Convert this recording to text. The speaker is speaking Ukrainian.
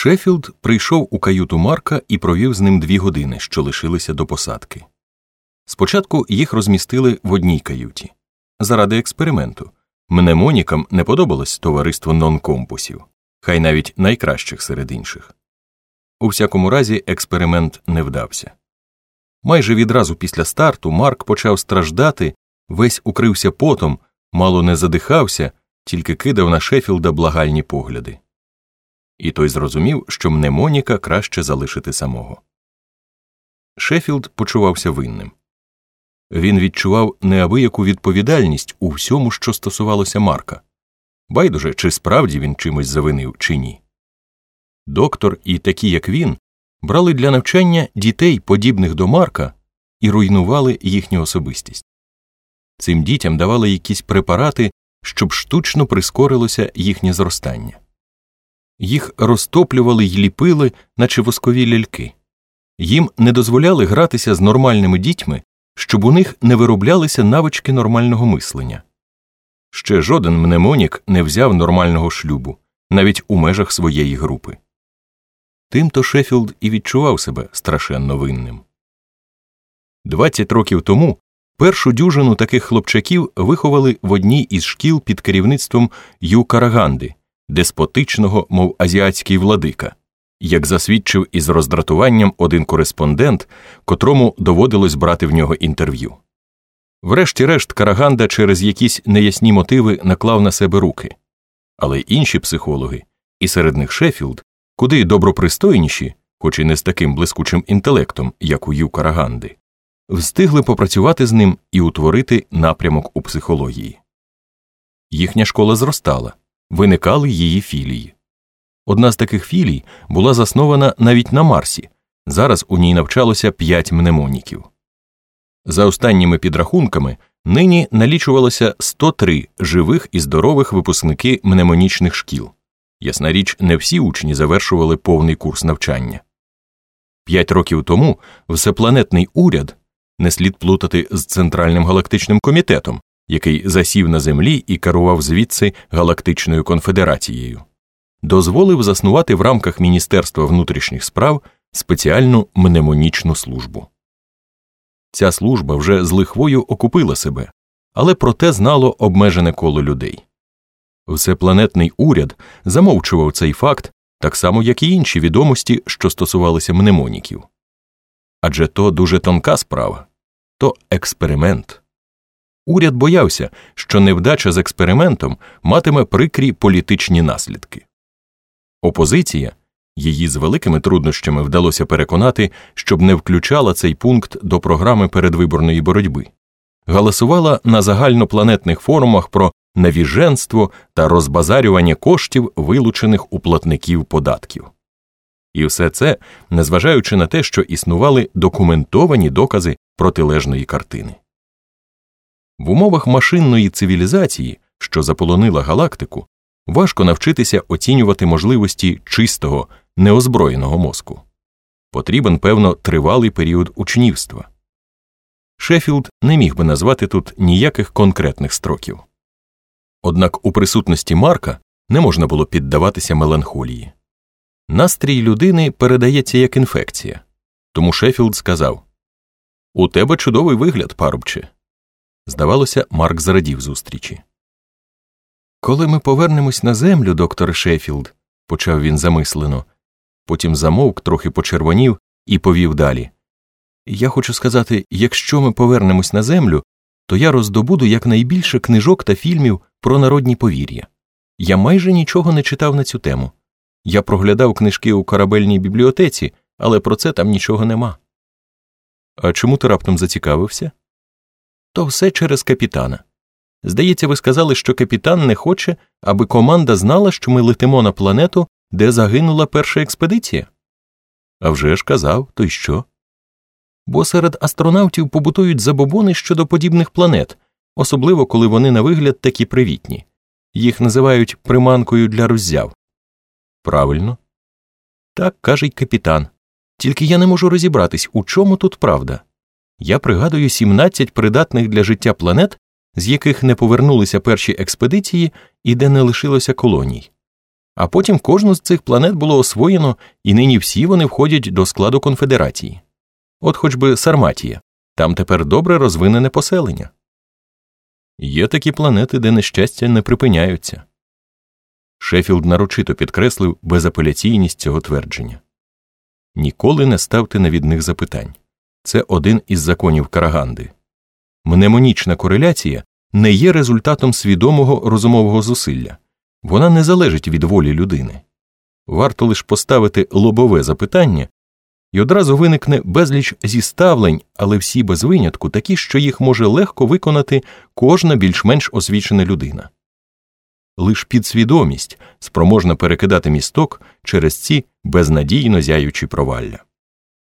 Шеффілд прийшов у каюту Марка і провів з ним дві години, що лишилися до посадки. Спочатку їх розмістили в одній каюті заради експерименту. Мнемонікам не подобалось товариство нонкомпусів, хай навіть найкращих серед інших. У всякому разі, експеримент не вдався. Майже відразу після старту Марк почав страждати, весь укрився потом, мало не задихався, тільки кидав на Шеффілда благальні погляди. І той зрозумів, що мнемоніка краще залишити самого. Шеффілд почувався винним. Він відчував неабияку відповідальність у всьому, що стосувалося Марка. Байдуже, чи справді він чимось завинив, чи ні. Доктор і такі, як він, брали для навчання дітей, подібних до Марка, і руйнували їхню особистість. Цим дітям давали якісь препарати, щоб штучно прискорилося їхнє зростання. Їх розтоплювали й ліпили, наче воскові ляльки. Їм не дозволяли гратися з нормальними дітьми, щоб у них не вироблялися навички нормального мислення. Ще жоден мнемонік не взяв нормального шлюбу, навіть у межах своєї групи. Тимто Шеффілд і відчував себе страшенно винним. Двадцять років тому першу дюжину таких хлопчаків виховали в одній із шкіл під керівництвом Ю Караганди, деспотичного, мов азіатський владика, як засвідчив із роздратуванням один кореспондент, котрому доводилось брати в нього інтерв'ю. Врешті-решт, Караганда через якісь неясні мотиви наклав на себе руки, але інші психологи, і серед них Шеффілд, куди добропристойніші, хоч і не з таким блискучим інтелектом, як у Ю Караганди, встигли попрацювати з ним і утворити напрямок у психології. Їхня школа зростала, виникали її філії. Одна з таких філій була заснована навіть на Марсі. Зараз у ній навчалося п'ять мнемоніків. За останніми підрахунками, нині налічувалося 103 живих і здорових випускники мнемонічних шкіл. Ясна річ, не всі учні завершували повний курс навчання. П'ять років тому всепланетний уряд не слід плутати з Центральним галактичним комітетом, який засів на землі і керував звідси Галактичною конфедерацією, дозволив заснувати в рамках Міністерства внутрішніх справ спеціальну мнемонічну службу. Ця служба вже з лихвою окупила себе, але проте знало обмежене коло людей. Всепланетний уряд замовчував цей факт так само, як і інші відомості, що стосувалися мнемоніків. Адже то дуже тонка справа, то експеримент. Уряд боявся, що невдача з експериментом матиме прикрі політичні наслідки. Опозиція її з великими труднощами вдалося переконати, щоб не включала цей пункт до програми передвиборної боротьби, галасувала на загальнопланетних форумах про навіженство та розбазарювання коштів, вилучених у платників податків. І все це, незважаючи на те, що існували документовані докази протилежної картини. В умовах машинної цивілізації, що заполонила галактику, важко навчитися оцінювати можливості чистого, неозброєного мозку. Потрібен, певно, тривалий період учнівства. Шеффілд не міг би назвати тут ніяких конкретних строків. Однак у присутності Марка не можна було піддаватися меланхолії. Настрій людини передається як інфекція. Тому Шеффілд сказав У тебе чудовий вигляд, парубче. Здавалося, Марк зрадів зустрічі. Коли ми повернемось на землю, доктор Шеффілд, почав він замислено, потім замовк, трохи почервонів і повів далі. Я хочу сказати, якщо ми повернемось на землю, то я роздобуду якнайбільше книжок та фільмів про народні повір'я. Я майже нічого не читав на цю тему. Я проглядав книжки у корабельній бібліотеці, але про це там нічого нема. А чому ти раптом зацікавився? То все через капітана. Здається, ви сказали, що капітан не хоче, аби команда знала, що ми летимо на планету, де загинула перша експедиція. А вже ж казав, то й що? Бо серед астронавтів побутують забобони щодо подібних планет, особливо коли вони на вигляд такі привітні. Їх називають приманкою для роззяв. Правильно. Так каже й капітан. Тільки я не можу розібратись, у чому тут правда. Я пригадую 17 придатних для життя планет, з яких не повернулися перші експедиції і де не лишилося колоній. а потім кожну з цих планет було освоєно, і нині всі вони входять до складу конфедерації. От хоч би Сарматія, там тепер добре розвинене поселення. Є такі планети, де нещастя не припиняються. Шефілд нарочито підкреслив безапеляційність цього твердження. Ніколи не ставте навідних запитань це один із законів Караганди. Мнемонічна кореляція не є результатом свідомого розумового зусилля, вона не залежить від волі людини. Варто лише поставити лобове запитання, і одразу виникне безліч зіставлень, але всі без винятку такі, що їх може легко виконати кожна більш-менш освічена людина. Лиш підсвідомість спроможна перекидати місток через ці безнадійно зяючі провалля.